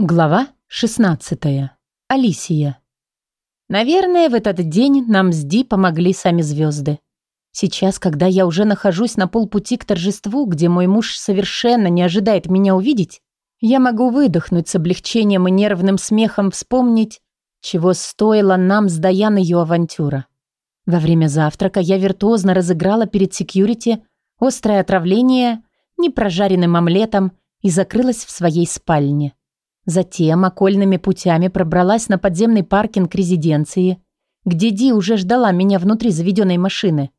Глава 16. Алисия. Наверное, в этот день нам с Ди помогли сами звезды. Сейчас, когда я уже нахожусь на полпути к торжеству, где мой муж совершенно не ожидает меня увидеть, я могу выдохнуть с облегчением и нервным смехом вспомнить, чего стоила нам с Даян ее авантюра. Во время завтрака я виртуозно разыграла перед секьюрити острое отравление непрожаренным омлетом и закрылась в своей спальне. Затем окольными путями пробралась на подземный паркинг резиденции, где Ди уже ждала меня внутри заведенной машины.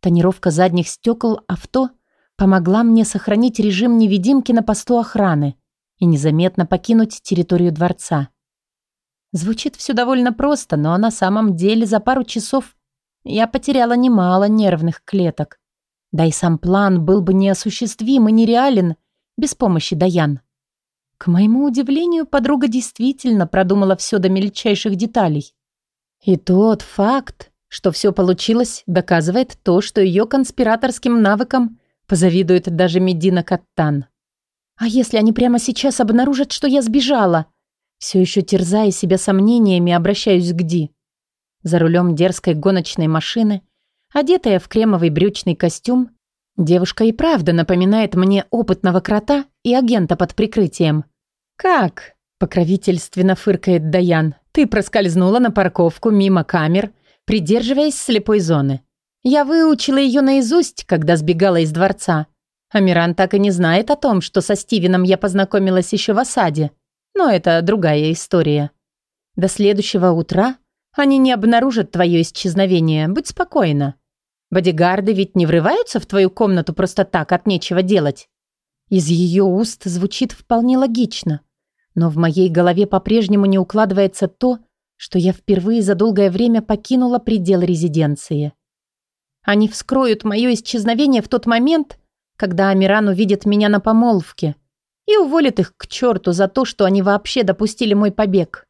Тонировка задних стекол авто помогла мне сохранить режим невидимки на посту охраны и незаметно покинуть территорию дворца. Звучит все довольно просто, но на самом деле за пару часов я потеряла немало нервных клеток. Да и сам план был бы неосуществим и нереален без помощи Даян. К моему удивлению, подруга действительно продумала все до мельчайших деталей. И тот факт, что все получилось, доказывает то, что ее конспираторским навыкам позавидует даже Медина Каттан. А если они прямо сейчас обнаружат, что я сбежала? Все еще терзая себя сомнениями, обращаюсь к Ди. За рулем дерзкой гоночной машины, одетая в кремовый брючный костюм, девушка и правда напоминает мне опытного крота и агента под прикрытием. «Как?» – покровительственно фыркает Даян. «Ты проскользнула на парковку мимо камер, придерживаясь слепой зоны. Я выучила ее наизусть, когда сбегала из дворца. Амиран так и не знает о том, что со Стивеном я познакомилась еще в осаде. Но это другая история. До следующего утра они не обнаружат твое исчезновение. Будь спокойна. Бодигарды ведь не врываются в твою комнату просто так, от нечего делать. Из ее уст звучит вполне логично. Но в моей голове по-прежнему не укладывается то, что я впервые за долгое время покинула предел резиденции. Они вскроют мое исчезновение в тот момент, когда Амиран увидит меня на помолвке и уволит их к черту за то, что они вообще допустили мой побег.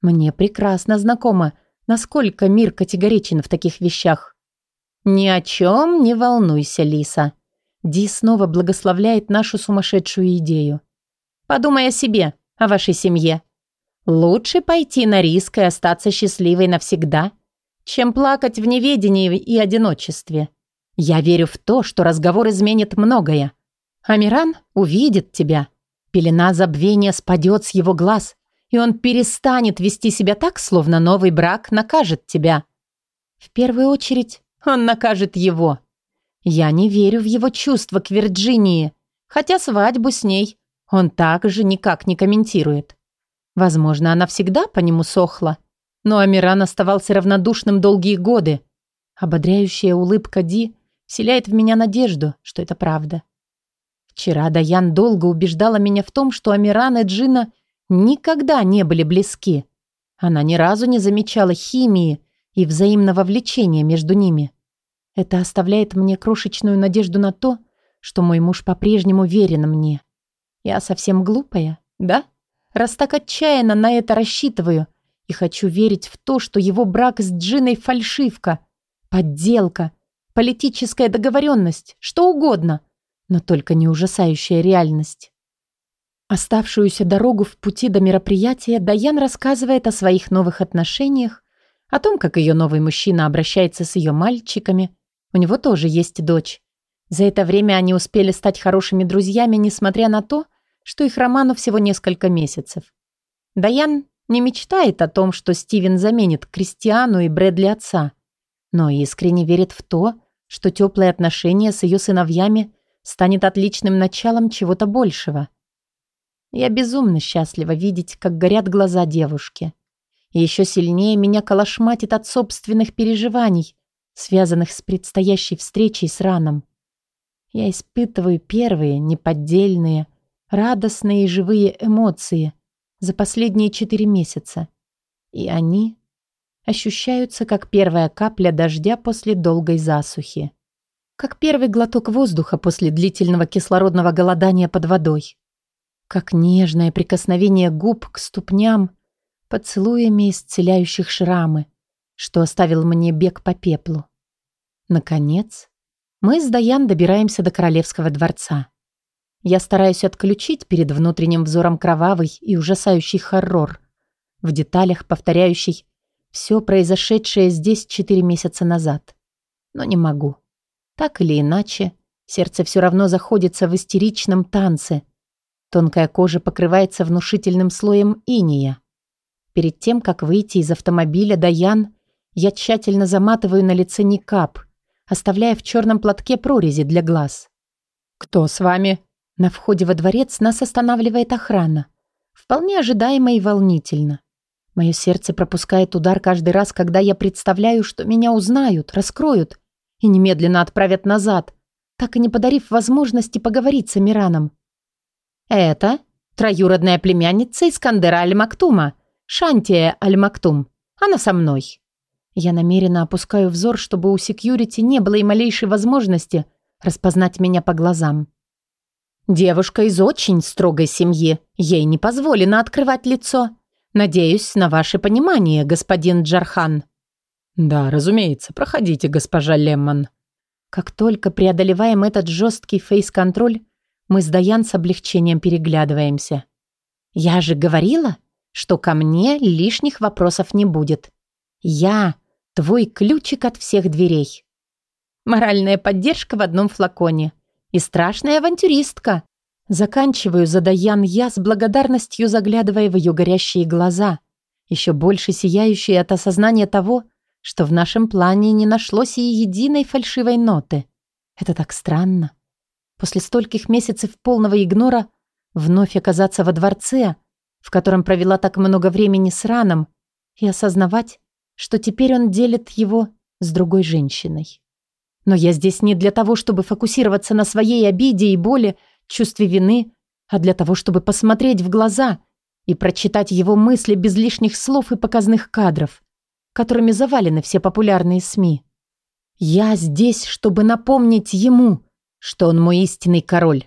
Мне прекрасно знакомо, насколько мир категоричен в таких вещах. «Ни о чем не волнуйся, Лиса», Ди снова благословляет нашу сумасшедшую идею. «Подумай о себе, о вашей семье. Лучше пойти на риск и остаться счастливой навсегда, чем плакать в неведении и одиночестве. Я верю в то, что разговор изменит многое. Амиран увидит тебя. Пелена забвения спадет с его глаз, и он перестанет вести себя так, словно новый брак накажет тебя. В первую очередь он накажет его. Я не верю в его чувства к Вирджинии, хотя свадьбу с ней он также никак не комментирует. Возможно, она всегда по нему сохла, но Амиран оставался равнодушным долгие годы. Ободряющая улыбка Ди вселяет в меня надежду, что это правда. Вчера Даян долго убеждала меня в том, что Амиран и Джина никогда не были близки. Она ни разу не замечала химии и взаимного влечения между ними. Это оставляет мне крошечную надежду на то, что мой муж по-прежнему верен мне. Я совсем глупая, да? Раз так отчаянно на это рассчитываю и хочу верить в то, что его брак с Джиной фальшивка, подделка, политическая договоренность, что угодно, но только не ужасающая реальность. Оставшуюся дорогу в пути до мероприятия Даян рассказывает о своих новых отношениях, о том, как ее новый мужчина обращается с ее мальчиками, у него тоже есть дочь. За это время они успели стать хорошими друзьями, несмотря на то, что их роману всего несколько месяцев. Даян не мечтает о том, что Стивен заменит Кристиану и Брэдли отца, но искренне верит в то, что теплые отношения с ее сыновьями станет отличным началом чего-то большего. Я безумно счастлива видеть, как горят глаза девушки. Еще сильнее меня колошматит от собственных переживаний, связанных с предстоящей встречей с Раном. Я испытываю первые, неподдельные, радостные и живые эмоции за последние четыре месяца. И они ощущаются как первая капля дождя после долгой засухи. Как первый глоток воздуха после длительного кислородного голодания под водой. Как нежное прикосновение губ к ступням, поцелуями исцеляющих шрамы, что оставил мне бег по пеплу. Наконец, мы с Даян добираемся до королевского дворца. Я стараюсь отключить перед внутренним взором кровавый и ужасающий хоррор, в деталях повторяющий все произошедшее здесь четыре месяца назад. Но не могу. Так или иначе, сердце все равно заходится в истеричном танце. Тонкая кожа покрывается внушительным слоем иния. Перед тем, как выйти из автомобиля Даян, я тщательно заматываю на лице никап, оставляя в черном платке прорези для глаз. «Кто с вами?» На входе во дворец нас останавливает охрана. Вполне ожидаемо и волнительно. Мое сердце пропускает удар каждый раз, когда я представляю, что меня узнают, раскроют и немедленно отправят назад, так и не подарив возможности поговорить с Амираном. «Это троюродная племянница Искандера Аль-Мактума, Шантия Аль-Мактум. Она со мной». Я намеренно опускаю взор, чтобы у секьюрити не было и малейшей возможности распознать меня по глазам. Девушка из очень строгой семьи. Ей не позволено открывать лицо. Надеюсь на ваше понимание, господин Джархан. Да, разумеется. Проходите, госпожа Лемман. Как только преодолеваем этот жесткий фейс-контроль, мы с Даян с облегчением переглядываемся. Я же говорила, что ко мне лишних вопросов не будет. Я твой ключик от всех дверей. Моральная поддержка в одном флаконе и страшная авантюристка. Заканчиваю за Даян я с благодарностью заглядывая в ее горящие глаза, еще больше сияющие от осознания того, что в нашем плане не нашлось и единой фальшивой ноты. Это так странно. После стольких месяцев полного игнора вновь оказаться во дворце, в котором провела так много времени с Раном, и осознавать, что теперь он делит его с другой женщиной. Но я здесь не для того, чтобы фокусироваться на своей обиде и боли, чувстве вины, а для того, чтобы посмотреть в глаза и прочитать его мысли без лишних слов и показных кадров, которыми завалены все популярные СМИ. Я здесь, чтобы напомнить ему, что он мой истинный король.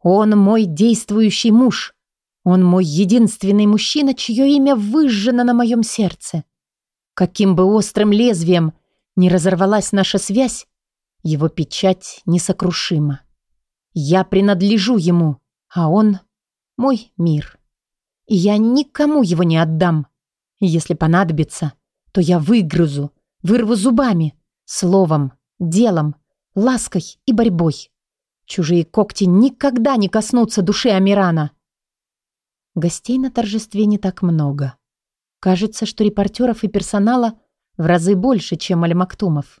Он мой действующий муж. Он мой единственный мужчина, чье имя выжжено на моем сердце. Каким бы острым лезвием не разорвалась наша связь, его печать несокрушима. Я принадлежу ему, а он — мой мир. И я никому его не отдам. Если понадобится, то я выгрызу, вырву зубами, словом, делом, лаской и борьбой. Чужие когти никогда не коснутся души Амирана. Гостей на торжестве не так много. Кажется, что репортеров и персонала в разы больше, чем Аль-Мактумов.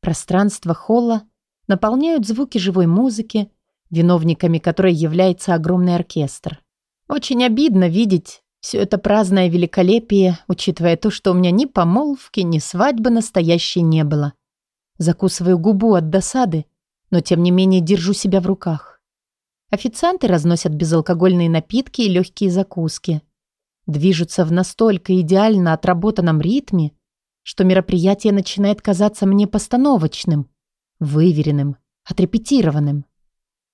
Пространство холла наполняют звуки живой музыки, виновниками которой является огромный оркестр. Очень обидно видеть все это праздное великолепие, учитывая то, что у меня ни помолвки, ни свадьбы настоящей не было. Закусываю губу от досады, но тем не менее держу себя в руках. Официанты разносят безалкогольные напитки и легкие закуски. Движутся в настолько идеально отработанном ритме, что мероприятие начинает казаться мне постановочным, выверенным, отрепетированным.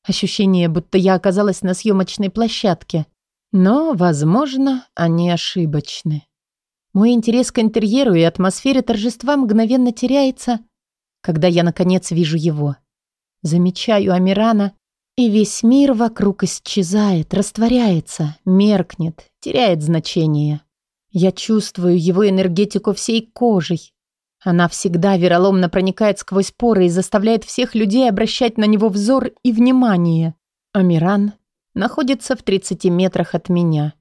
Ощущение, будто я оказалась на съемочной площадке. Но, возможно, они ошибочны. Мой интерес к интерьеру и атмосфере торжества мгновенно теряется, когда я, наконец, вижу его. Замечаю Амирана, и весь мир вокруг исчезает, растворяется, меркнет, теряет значение. Я чувствую его энергетику всей кожей. Она всегда вероломно проникает сквозь поры и заставляет всех людей обращать на него взор и внимание. Амиран находится в 30 метрах от меня,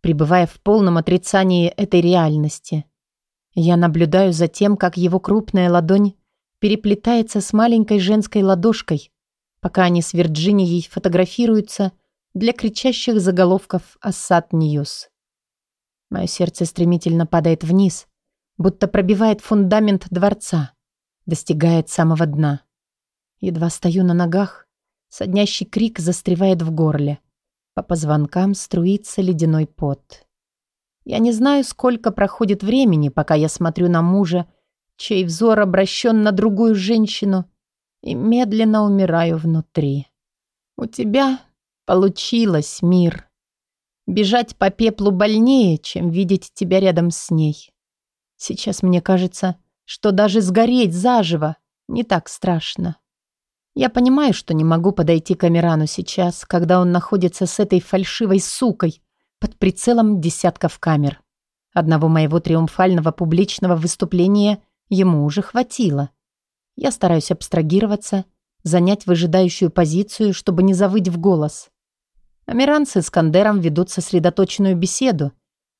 пребывая в полном отрицании этой реальности. Я наблюдаю за тем, как его крупная ладонь переплетается с маленькой женской ладошкой, пока они с Вирджинией фотографируются для кричащих заголовков «Ассад Ньюс». Мое сердце стремительно падает вниз, будто пробивает фундамент дворца, достигает самого дна. Едва стою на ногах, соднящий крик застревает в горле. По позвонкам струится ледяной пот. Я не знаю, сколько проходит времени, пока я смотрю на мужа, чей взор обращен на другую женщину, и медленно умираю внутри. У тебя получилось, мир. Бежать по пеплу больнее, чем видеть тебя рядом с ней. Сейчас мне кажется, что даже сгореть заживо не так страшно. Я понимаю, что не могу подойти к Амирану сейчас, когда он находится с этой фальшивой сукой под прицелом десятков камер. Одного моего триумфального публичного выступления ему уже хватило. Я стараюсь абстрагироваться, занять выжидающую позицию, чтобы не завыть в голос. Амиран с Искандером ведут сосредоточенную беседу,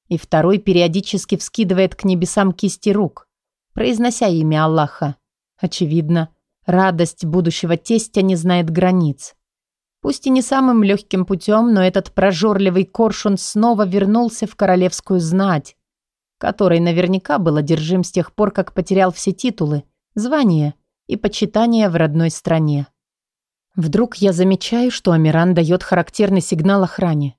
и второй периодически вскидывает к небесам кисти рук, произнося имя Аллаха. Очевидно, радость будущего тестя не знает границ. Пусть и не самым легким путем, но этот прожорливый коршун снова вернулся в королевскую знать, который наверняка был одержим с тех пор, как потерял все титулы, звания и почитания в родной стране. Вдруг я замечаю, что Амиран дает характерный сигнал охране.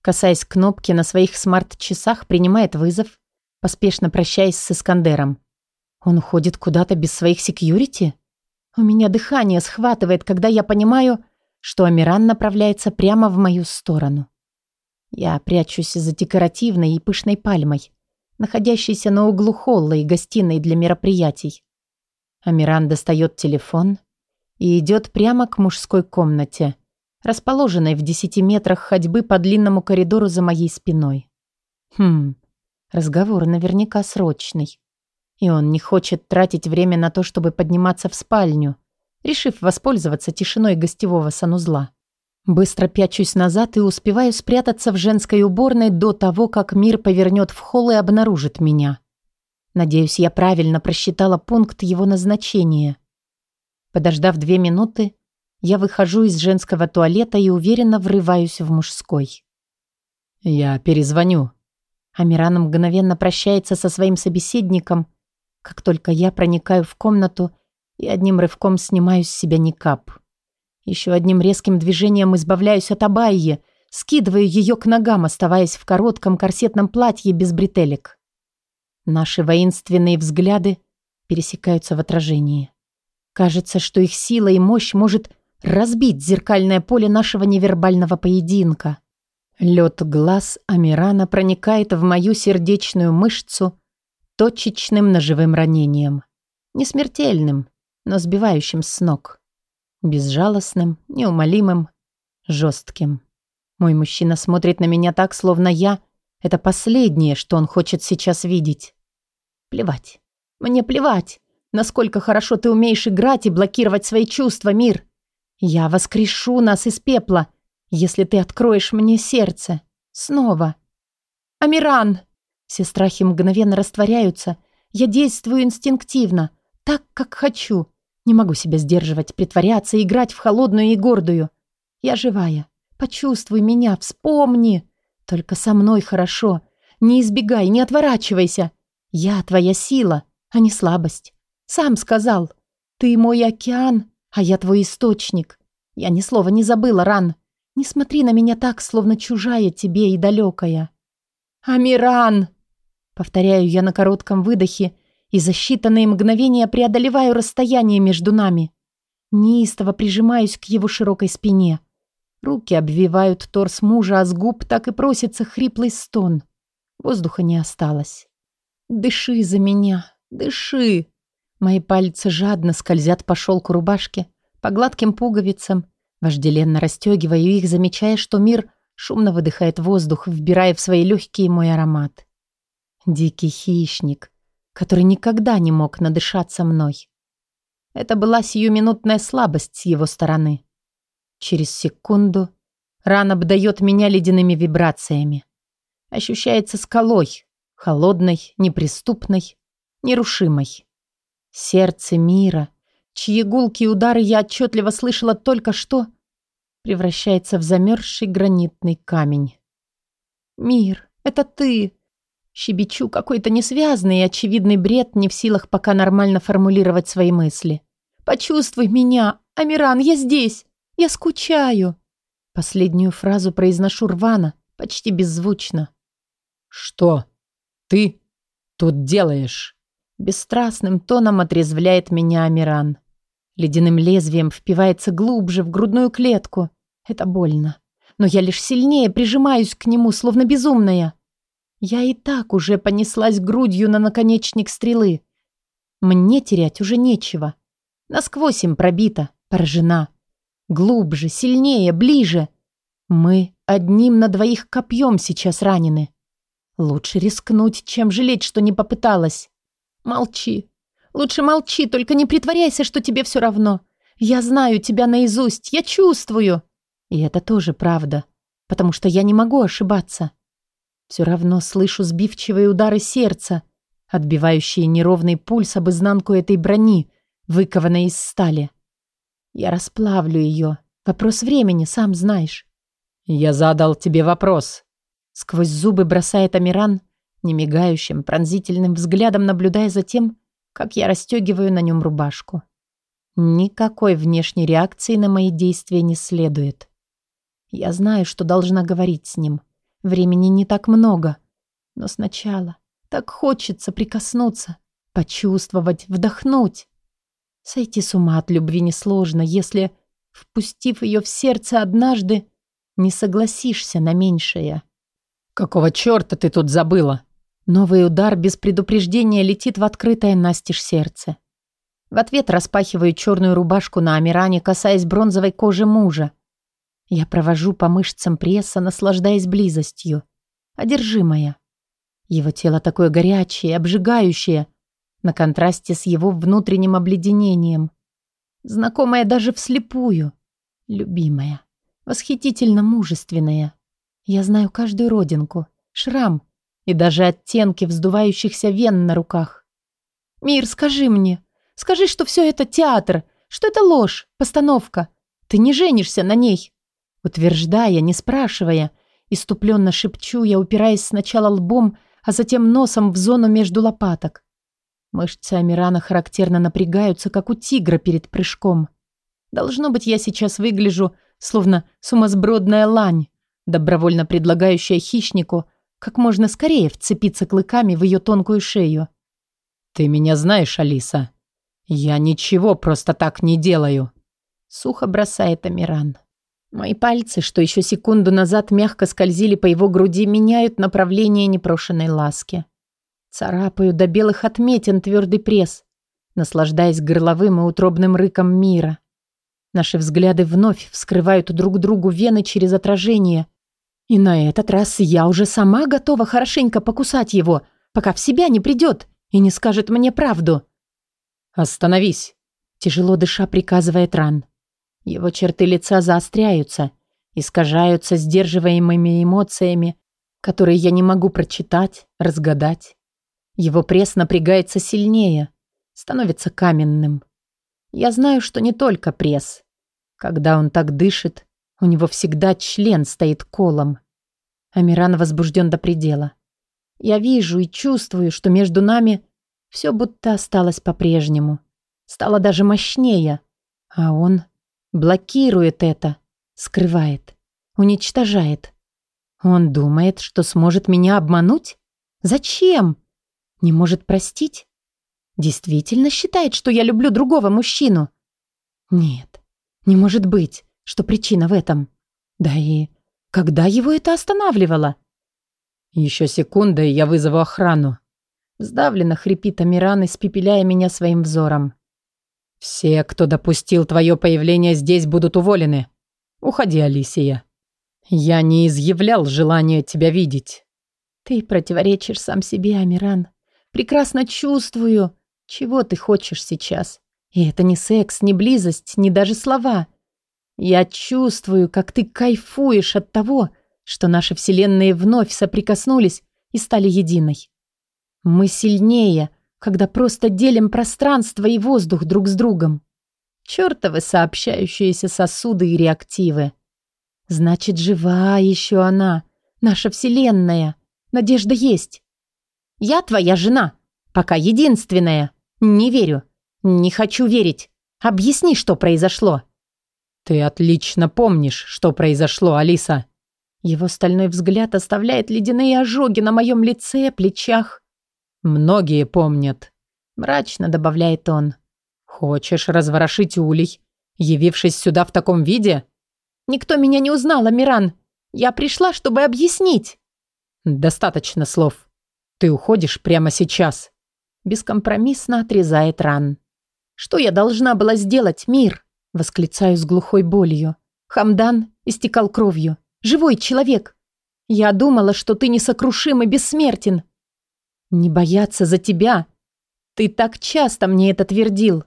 Касаясь кнопки на своих смарт-часах, принимает вызов, поспешно прощаясь с Искандером. Он уходит куда-то без своих секьюрити? У меня дыхание схватывает, когда я понимаю, что Амиран направляется прямо в мою сторону. Я прячусь за декоративной и пышной пальмой, находящейся на углу холла и гостиной для мероприятий. Амиран достает телефон и идет прямо к мужской комнате, расположенной в десяти метрах ходьбы по длинному коридору за моей спиной. Хм, разговор наверняка срочный. И он не хочет тратить время на то, чтобы подниматься в спальню, решив воспользоваться тишиной гостевого санузла. Быстро пячусь назад и успеваю спрятаться в женской уборной до того, как мир повернет в холл и обнаружит меня. Надеюсь, я правильно просчитала пункт его назначения. Подождав две минуты, я выхожу из женского туалета и уверенно врываюсь в мужской. «Я перезвоню». Амиран мгновенно прощается со своим собеседником, как только я проникаю в комнату и одним рывком снимаю с себя никап. Еще одним резким движением избавляюсь от Абайи, скидываю ее к ногам, оставаясь в коротком корсетном платье без бретелек. Наши воинственные взгляды пересекаются в отражении. Кажется, что их сила и мощь может разбить зеркальное поле нашего невербального поединка. Лед глаз Амирана проникает в мою сердечную мышцу точечным ножевым ранением. Не смертельным, но сбивающим с ног. Безжалостным, неумолимым, жестким. Мой мужчина смотрит на меня так, словно я — это последнее, что он хочет сейчас видеть. Плевать. Мне плевать, насколько хорошо ты умеешь играть и блокировать свои чувства, мир. Я воскрешу нас из пепла, если ты откроешь мне сердце. Снова. Амиран! Все страхи мгновенно растворяются. Я действую инстинктивно, так, как хочу. Не могу себя сдерживать, притворяться, играть в холодную и гордую. Я живая. Почувствуй меня, вспомни. Только со мной хорошо. Не избегай, не отворачивайся. Я твоя сила, а не слабость. Сам сказал. Ты мой океан, а я твой источник. Я ни слова не забыла, Ран. Не смотри на меня так, словно чужая тебе и далекая. Амиран! Повторяю я на коротком выдохе и за считанные мгновения преодолеваю расстояние между нами. Неистово прижимаюсь к его широкой спине. Руки обвивают торс мужа, а с губ так и просится хриплый стон. Воздуха не осталось. «Дыши за меня, дыши!» Мои пальцы жадно скользят по шелку рубашки, по гладким пуговицам, вожделенно расстегиваю их, замечая, что мир шумно выдыхает воздух, вбирая в свои легкие мой аромат. Дикий хищник, который никогда не мог надышаться мной. Это была сиюминутная слабость с его стороны. Через секунду ран обдает меня ледяными вибрациями. Ощущается скалой, холодной, неприступной, нерушимой. Сердце мира, чьи гулкие удары я отчетливо слышала только что, превращается в замерзший гранитный камень. «Мир, это ты!» Щебечу какой-то несвязный и очевидный бред, не в силах пока нормально формулировать свои мысли. «Почувствуй меня! Амиран, я здесь! Я скучаю!» Последнюю фразу произношу рвано, почти беззвучно. «Что ты тут делаешь?» Бесстрастным тоном отрезвляет меня Амиран. Ледяным лезвием впивается глубже в грудную клетку. Это больно. Но я лишь сильнее прижимаюсь к нему, словно безумная. Я и так уже понеслась грудью на наконечник стрелы. Мне терять уже нечего. Насквозь им пробито. поражена. Глубже, сильнее, ближе. Мы одним на двоих копьем сейчас ранены. Лучше рискнуть, чем жалеть, что не попыталась. Молчи. Лучше молчи, только не притворяйся, что тебе все равно. Я знаю тебя наизусть, я чувствую. И это тоже правда, потому что я не могу ошибаться. Все равно слышу сбивчивые удары сердца, отбивающие неровный пульс об изнанку этой брони, выкованной из стали. Я расплавлю ее. Вопрос времени, сам знаешь. «Я задал тебе вопрос». Сквозь зубы бросает Амиран, немигающим, пронзительным взглядом наблюдая за тем, как я расстегиваю на нем рубашку. Никакой внешней реакции на мои действия не следует. Я знаю, что должна говорить с ним. Времени не так много. Но сначала так хочется прикоснуться, почувствовать, вдохнуть. Сойти с ума от любви несложно, если, впустив ее в сердце однажды, не согласишься на меньшее. «Какого черта ты тут забыла?» Новый удар без предупреждения летит в открытое настежь сердце. В ответ распахиваю черную рубашку на Амиране, касаясь бронзовой кожи мужа. Я провожу по мышцам пресса, наслаждаясь близостью. Одержимая. Его тело такое горячее, обжигающее, на контрасте с его внутренним обледенением. Знакомая даже вслепую. Любимая. Восхитительно мужественная. Я знаю каждую родинку, шрам и даже оттенки вздувающихся вен на руках. «Мир, скажи мне, скажи, что все это театр, что это ложь, постановка. Ты не женишься на ней». Утверждая, не спрашивая, иступленно шепчу я, упираясь сначала лбом, а затем носом в зону между лопаток. Мышцы Амирана характерно напрягаются, как у тигра перед прыжком. Должно быть, я сейчас выгляжу, словно сумасбродная лань, добровольно предлагающая хищнику как можно скорее вцепиться клыками в ее тонкую шею. «Ты меня знаешь, Алиса. Я ничего просто так не делаю», — сухо бросает Амиран. Мои пальцы, что еще секунду назад мягко скользили по его груди, меняют направление непрошенной ласки. Царапаю до белых отметин твердый пресс, наслаждаясь горловым и утробным рыком мира. Наши взгляды вновь вскрывают друг другу вены через отражение. И на этот раз я уже сама готова хорошенько покусать его, пока в себя не придет и не скажет мне правду. «Остановись!» – тяжело дыша приказывает Ран. Его черты лица заостряются, искажаются сдерживаемыми эмоциями, которые я не могу прочитать, разгадать. Его пресс напрягается сильнее, становится каменным. Я знаю, что не только пресс. Когда он так дышит, у него всегда член стоит колом. Амиран возбужден до предела. Я вижу и чувствую, что между нами все будто осталось по-прежнему. Стало даже мощнее. А он блокирует это, скрывает, уничтожает. Он думает, что сможет меня обмануть? Зачем? Не может простить? Действительно считает, что я люблю другого мужчину? Нет, не может быть, что причина в этом. Да и когда его это останавливало? Еще секунда, и я вызову охрану. Сдавленно хрипит Амиран, испепеляя меня своим взором. Все, кто допустил твое появление здесь, будут уволены. Уходи, Алисия. Я не изъявлял желания тебя видеть. Ты противоречишь сам себе, Амиран. Прекрасно чувствую, чего ты хочешь сейчас. И это не секс, не близость, не даже слова. Я чувствую, как ты кайфуешь от того, что наши вселенные вновь соприкоснулись и стали единой. Мы сильнее, когда просто делим пространство и воздух друг с другом. Чёртовы сообщающиеся сосуды и реактивы. Значит, жива еще она, наша вселенная. Надежда есть. Я твоя жена. Пока единственная. Не верю. Не хочу верить. Объясни, что произошло. Ты отлично помнишь, что произошло, Алиса. Его стальной взгляд оставляет ледяные ожоги на моем лице, плечах. Многие помнят. Мрачно добавляет он. Хочешь разворошить улей, явившись сюда в таком виде? Никто меня не узнал, Амиран. Я пришла, чтобы объяснить. Достаточно слов. Ты уходишь прямо сейчас. Бескомпромиссно отрезает ран. Что я должна была сделать, мир? Восклицаю с глухой болью. Хамдан истекал кровью. Живой человек. Я думала, что ты несокрушим и бессмертен. Не бояться за тебя. Ты так часто мне это твердил.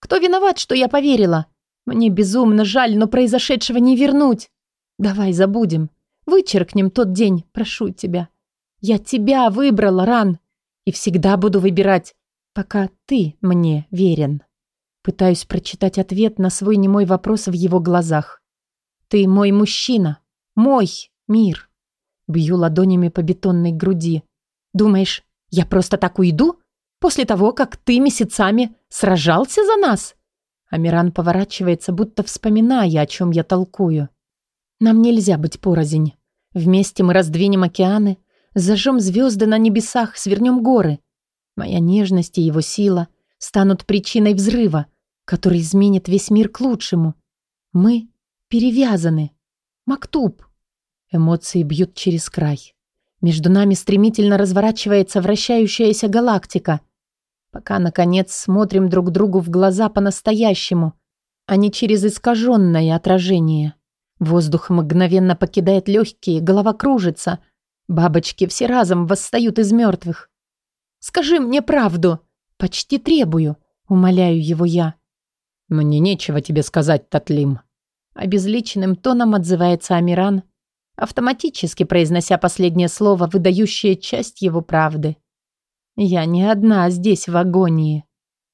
Кто виноват, что я поверила? Мне безумно жаль, но произошедшего не вернуть. Давай забудем. Вычеркнем тот день, прошу тебя. Я тебя выбрала, Ран, и всегда буду выбирать, пока ты мне верен. Пытаюсь прочитать ответ на свой немой вопрос в его глазах. Ты мой мужчина, мой мир. Бью ладонями по бетонной груди. Думаешь, я просто так уйду? После того, как ты месяцами сражался за нас? Амиран поворачивается, будто вспоминая, о чем я толкую. Нам нельзя быть порознь. Вместе мы раздвинем океаны, зажжем звезды на небесах, свернем горы. Моя нежность и его сила станут причиной взрыва, который изменит весь мир к лучшему. Мы перевязаны. Мактуб. Эмоции бьют через край. Между нами стремительно разворачивается вращающаяся галактика. Пока, наконец, смотрим друг другу в глаза по-настоящему, а не через искаженное отражение. Воздух мгновенно покидает легкие, голова кружится. Бабочки все разом восстают из мертвых. «Скажи мне правду!» «Почти требую», — умоляю его я. «Мне нечего тебе сказать, Татлим». Обезличенным тоном отзывается Амиран, автоматически произнося последнее слово, выдающее часть его правды. «Я не одна здесь в агонии.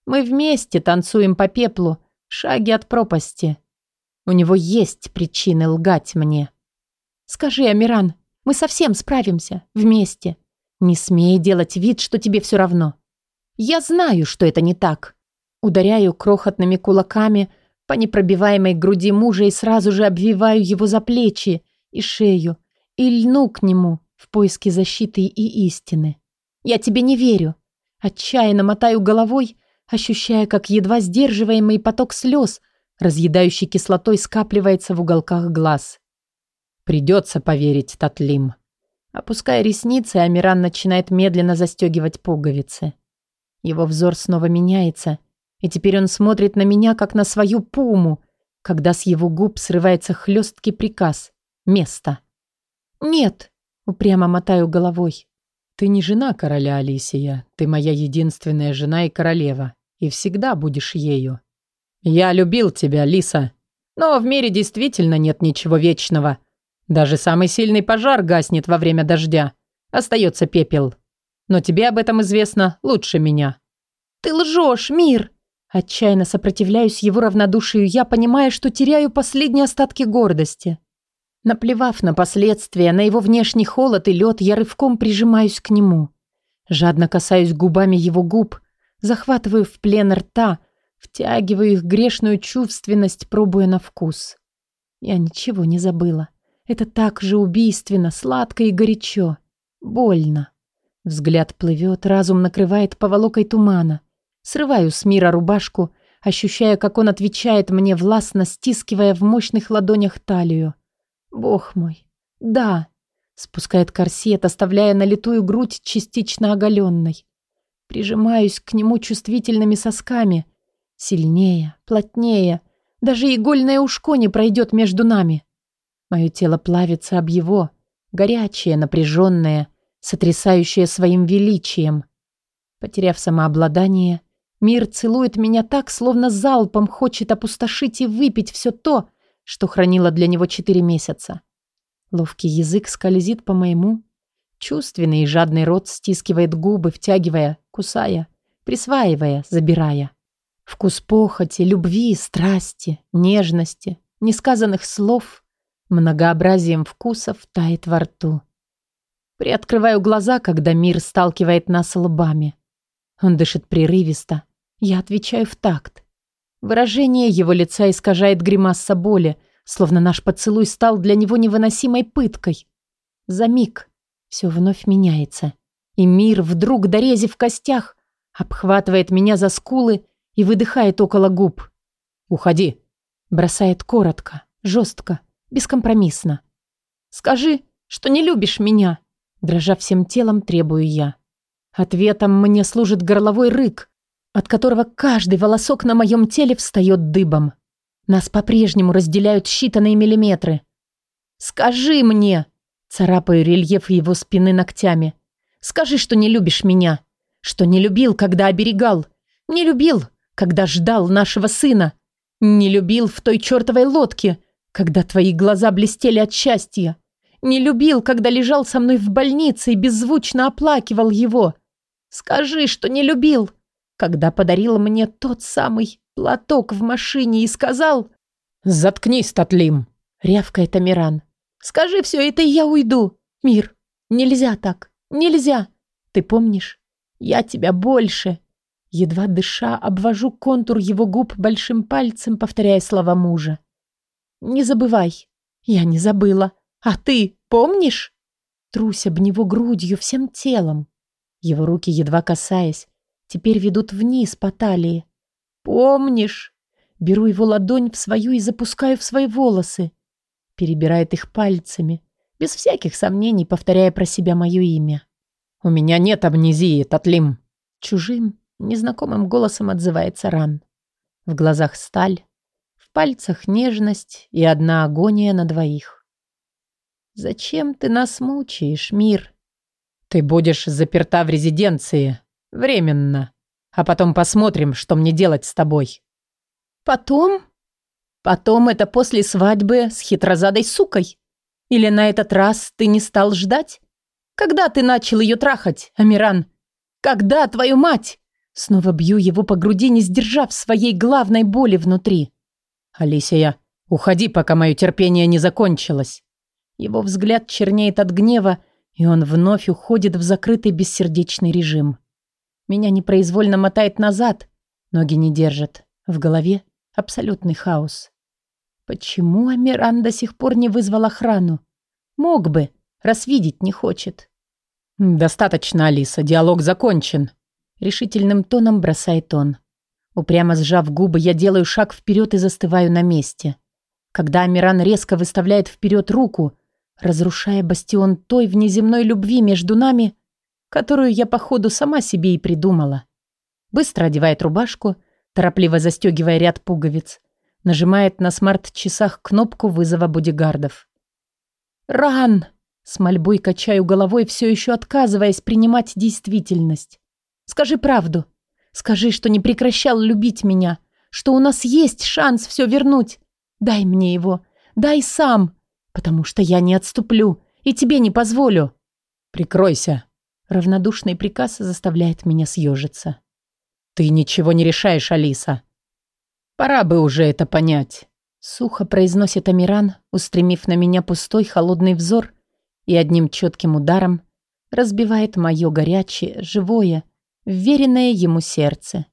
Мы вместе танцуем по пеплу, шаги от пропасти. У него есть причины лгать мне. Скажи, Амиран, мы совсем справимся, вместе. Не смей делать вид, что тебе все равно. Я знаю, что это не так. Ударяю крохотными кулаками по непробиваемой груди мужа и сразу же обвиваю его за плечи и шею и льну к нему в поиске защиты и истины. Я тебе не верю. Отчаянно мотаю головой, ощущая, как едва сдерживаемый поток слез – разъедающий кислотой скапливается в уголках глаз. «Придется поверить, Татлим». Опуская ресницы, Амиран начинает медленно застегивать пуговицы. Его взор снова меняется, и теперь он смотрит на меня, как на свою пуму, когда с его губ срывается хлесткий приказ. Место. «Нет», — упрямо мотаю головой. «Ты не жена короля Алисия. Ты моя единственная жена и королева, и всегда будешь ею. «Я любил тебя, Лиса. Но в мире действительно нет ничего вечного. Даже самый сильный пожар гаснет во время дождя. Остается пепел. Но тебе об этом известно лучше меня». «Ты лжешь, мир!» Отчаянно сопротивляюсь его равнодушию, я понимая, что теряю последние остатки гордости. Наплевав на последствия, на его внешний холод и лед, я рывком прижимаюсь к нему. Жадно касаюсь губами его губ, захватываю в плен рта – Втягиваю их грешную чувственность, пробуя на вкус. Я ничего не забыла. Это так же убийственно, сладко и горячо. Больно. Взгляд плывет, разум накрывает поволокой тумана. Срываю с мира рубашку, ощущая, как он отвечает мне властно, стискивая в мощных ладонях талию. Бог мой. Да. Спускает корсет, оставляя налитую грудь частично оголенной. Прижимаюсь к нему чувствительными сосками, Сильнее, плотнее. Даже игольное ушко не пройдет между нами. Мое тело плавится об его, горячее, напряженное, сотрясающее своим величием. Потеряв самообладание, мир целует меня так, словно залпом хочет опустошить и выпить все то, что хранило для него четыре месяца. Ловкий язык скользит по моему, чувственный и жадный рот стискивает губы, втягивая, кусая, присваивая, забирая. Вкус похоти, любви, страсти, нежности, несказанных слов, многообразием вкусов тает во рту. Приоткрываю глаза, когда мир сталкивает нас лбами. Он дышит прерывисто. Я отвечаю в такт. Выражение его лица искажает гримаса боли, словно наш поцелуй стал для него невыносимой пыткой. За миг все вновь меняется, и мир, вдруг дорези в костях, обхватывает меня за скулы и выдыхает около губ. «Уходи!» Бросает коротко, жестко, бескомпромиссно. «Скажи, что не любишь меня!» Дрожа всем телом, требую я. Ответом мне служит горловой рык, от которого каждый волосок на моем теле встает дыбом. Нас по-прежнему разделяют считанные миллиметры. Скажи мне, царапаю рельеф его спины ногтями. Скажи, что не любишь меня, что не любил, когда оберегал, не любил, когда ждал нашего сына, не любил в той чертовой лодке, когда твои глаза блестели от счастья. Не любил, когда лежал со мной в больнице и беззвучно оплакивал его. Скажи, что не любил, когда подарил мне тот самый платок в машине и сказал... «Заткнись, Татлим!» — рявкает Амиран. «Скажи все это, и я уйду. Мир, нельзя так, нельзя. Ты помнишь? Я тебя больше». Едва дыша, обвожу контур его губ большим пальцем, повторяя слова мужа. «Не забывай. Я не забыла. А ты помнишь?» Трусь об него грудью, всем телом. Его руки, едва касаясь, теперь ведут вниз по талии. «Помнишь?» Беру его ладонь в свою и запускаю в свои волосы. Перебирает их пальцами, без всяких сомнений, повторяя про себя мое имя. «У меня нет амнезии, Татлим!» Чужим, незнакомым голосом отзывается Ран. В глазах сталь, пальцах нежность и одна агония на двоих. «Зачем ты нас мучаешь, мир?» «Ты будешь заперта в резиденции. Временно. А потом посмотрим, что мне делать с тобой». «Потом?» «Потом это после свадьбы с хитрозадой сукой? Или на этот раз ты не стал ждать? Когда ты начал ее трахать, Амиран? Когда, твою мать?» Снова бью его по груди, не сдержав своей главной боли внутри. «Алисия, уходи, пока мое терпение не закончилось». Его взгляд чернеет от гнева, и он вновь уходит в закрытый бессердечный режим. Меня непроизвольно мотает назад, ноги не держат, в голове абсолютный хаос. Почему Амиран до сих пор не вызвал охрану? Мог бы, раз видеть не хочет. «Достаточно, Алиса, диалог закончен», — решительным тоном бросает он. Упрямо сжав губы, я делаю шаг вперед и застываю на месте. Когда Амиран резко выставляет вперед руку, разрушая бастион той внеземной любви между нами, которую я, походу, сама себе и придумала. Быстро одевает рубашку, торопливо застегивая ряд пуговиц, нажимает на смарт-часах кнопку вызова бодигардов. «Ран!» С мольбой качаю головой, все еще отказываясь принимать действительность. «Скажи правду. Скажи, что не прекращал любить меня, что у нас есть шанс все вернуть. Дай мне его. Дай сам. Потому что я не отступлю и тебе не позволю». «Прикройся». Равнодушный приказ заставляет меня съежиться. «Ты ничего не решаешь, Алиса. Пора бы уже это понять». Сухо произносит Амиран, устремив на меня пустой холодный взор и одним четким ударом разбивает мое горячее, живое, вверенное ему сердце.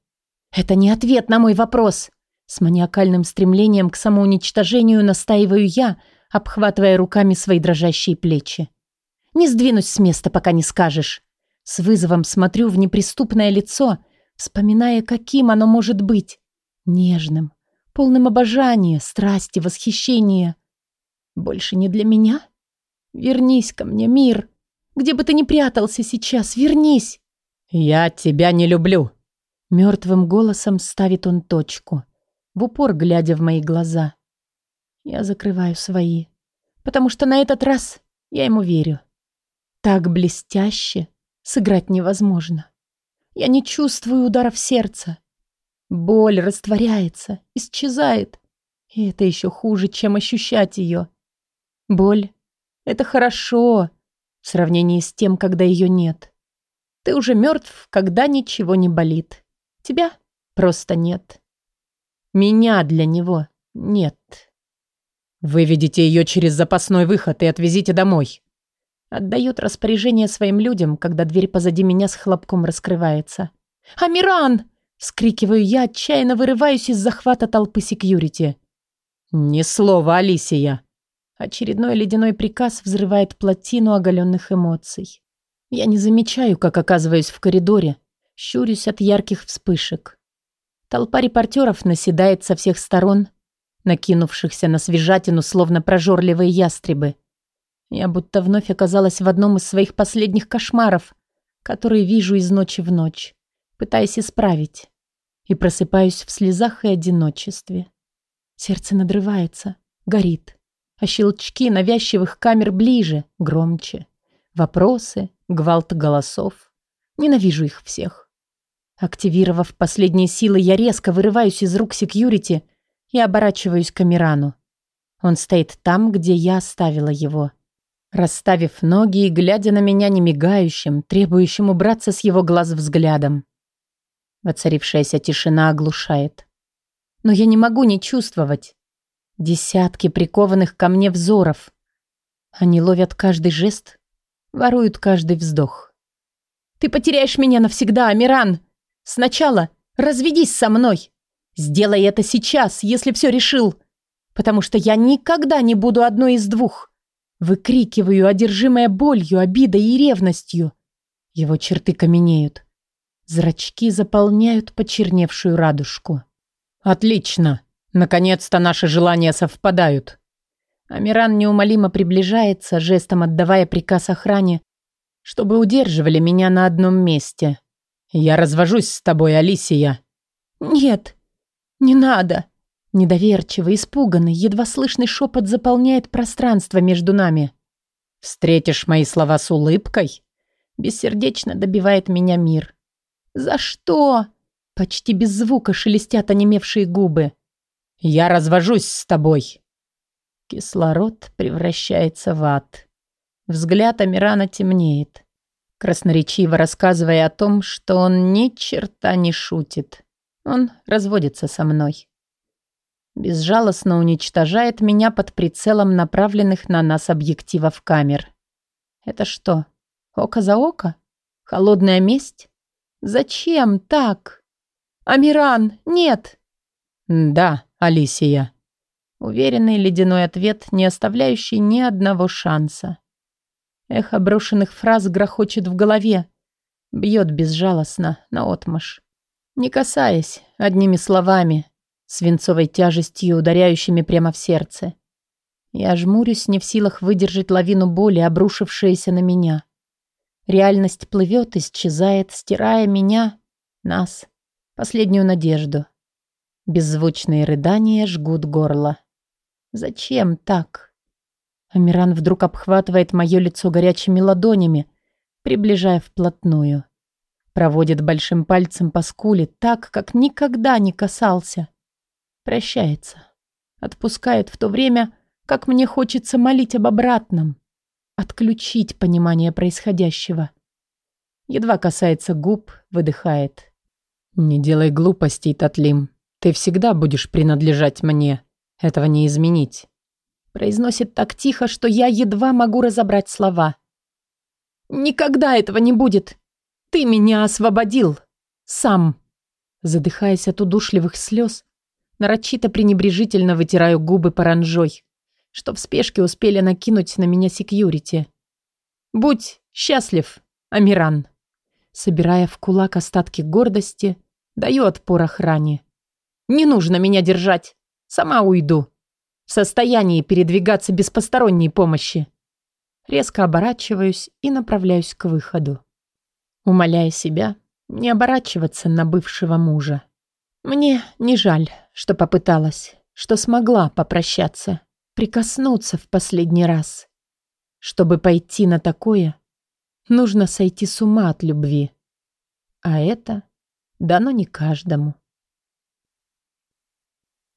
«Это не ответ на мой вопрос!» С маниакальным стремлением к самоуничтожению настаиваю я, обхватывая руками свои дрожащие плечи. «Не сдвинусь с места, пока не скажешь». С вызовом смотрю в неприступное лицо, вспоминая, каким оно может быть. Нежным, полным обожания, страсти, восхищения. Больше не для меня? Вернись ко мне, мир. Где бы ты ни прятался сейчас, вернись. Я тебя не люблю. Мертвым голосом ставит он точку, в упор глядя в мои глаза. Я закрываю свои, потому что на этот раз я ему верю. Так блестяще сыграть невозможно. Я не чувствую ударов сердца. Боль растворяется, исчезает. И это еще хуже, чем ощущать ее. Боль это хорошо в сравнении с тем, когда ее нет. Ты уже мертв, когда ничего не болит. Тебя просто нет. Меня для него нет. Выведите ее через запасной выход и отвезите домой. Отдает распоряжение своим людям, когда дверь позади меня с хлопком раскрывается. «Амиран!» — вскрикиваю я, отчаянно вырываюсь из захвата толпы секьюрити. «Ни слова, Алисия!» Очередной ледяной приказ взрывает плотину оголенных эмоций. Я не замечаю, как оказываюсь в коридоре, щурюсь от ярких вспышек. Толпа репортеров наседает со всех сторон, накинувшихся на свежатину, словно прожорливые ястребы. Я будто вновь оказалась в одном из своих последних кошмаров, которые вижу из ночи в ночь, пытаясь исправить. И просыпаюсь в слезах и одиночестве. Сердце надрывается, горит, а щелчки навязчивых камер ближе, громче. Вопросы, гвалт голосов. Ненавижу их всех. Активировав последние силы, я резко вырываюсь из рук секьюрити и оборачиваюсь к Амирану. Он стоит там, где я оставила его. Расставив ноги и глядя на меня немигающим, требующим убраться с его глаз взглядом. Воцарившаяся тишина оглушает. Но я не могу не чувствовать. Десятки прикованных ко мне взоров. Они ловят каждый жест, воруют каждый вздох. «Ты потеряешь меня навсегда, Амиран!» Сначала разведись со мной. Сделай это сейчас, если все решил. Потому что я никогда не буду одной из двух. Выкрикиваю, одержимая болью, обидой и ревностью. Его черты каменеют. Зрачки заполняют почерневшую радужку. «Отлично! Наконец-то наши желания совпадают!» Амиран неумолимо приближается, жестом отдавая приказ охране, чтобы удерживали меня на одном месте. «Я развожусь с тобой, Алисия». «Нет, не надо». Недоверчивый, испуганный, едва слышный шепот заполняет пространство между нами. «Встретишь мои слова с улыбкой?» Бессердечно добивает меня мир. «За что?» Почти без звука шелестят онемевшие губы. «Я развожусь с тобой». Кислород превращается в ад. Взгляд Амирана темнеет красноречиво рассказывая о том, что он ни черта не шутит. Он разводится со мной. Безжалостно уничтожает меня под прицелом направленных на нас объективов камер. Это что, око за око? Холодная месть? Зачем так? Амиран, нет! Да, Алисия. Уверенный ледяной ответ, не оставляющий ни одного шанса. Эхо брошенных фраз грохочет в голове. Бьет безжалостно, наотмашь. Не касаясь, одними словами, свинцовой тяжестью, ударяющими прямо в сердце. Я жмурюсь, не в силах выдержать лавину боли, обрушившуюся на меня. Реальность плывет, исчезает, стирая меня, нас, последнюю надежду. Беззвучные рыдания жгут горло. Зачем так? Амиран вдруг обхватывает мое лицо горячими ладонями, приближая вплотную. Проводит большим пальцем по скуле так, как никогда не касался. Прощается. Отпускает в то время, как мне хочется молить об обратном. Отключить понимание происходящего. Едва касается губ, выдыхает. «Не делай глупостей, Татлим. Ты всегда будешь принадлежать мне. Этого не изменить». Произносит так тихо, что я едва могу разобрать слова. «Никогда этого не будет! Ты меня освободил! Сам!» Задыхаясь от удушливых слез, нарочито пренебрежительно вытираю губы паранжой, что в спешке успели накинуть на меня секьюрити. «Будь счастлив, Амиран!» Собирая в кулак остатки гордости, даю отпор охране. «Не нужно меня держать! Сама уйду!» в состоянии передвигаться без посторонней помощи. Резко оборачиваюсь и направляюсь к выходу. Умоляя себя не оборачиваться на бывшего мужа. Мне не жаль, что попыталась, что смогла попрощаться, прикоснуться в последний раз. Чтобы пойти на такое, нужно сойти с ума от любви. А это дано не каждому.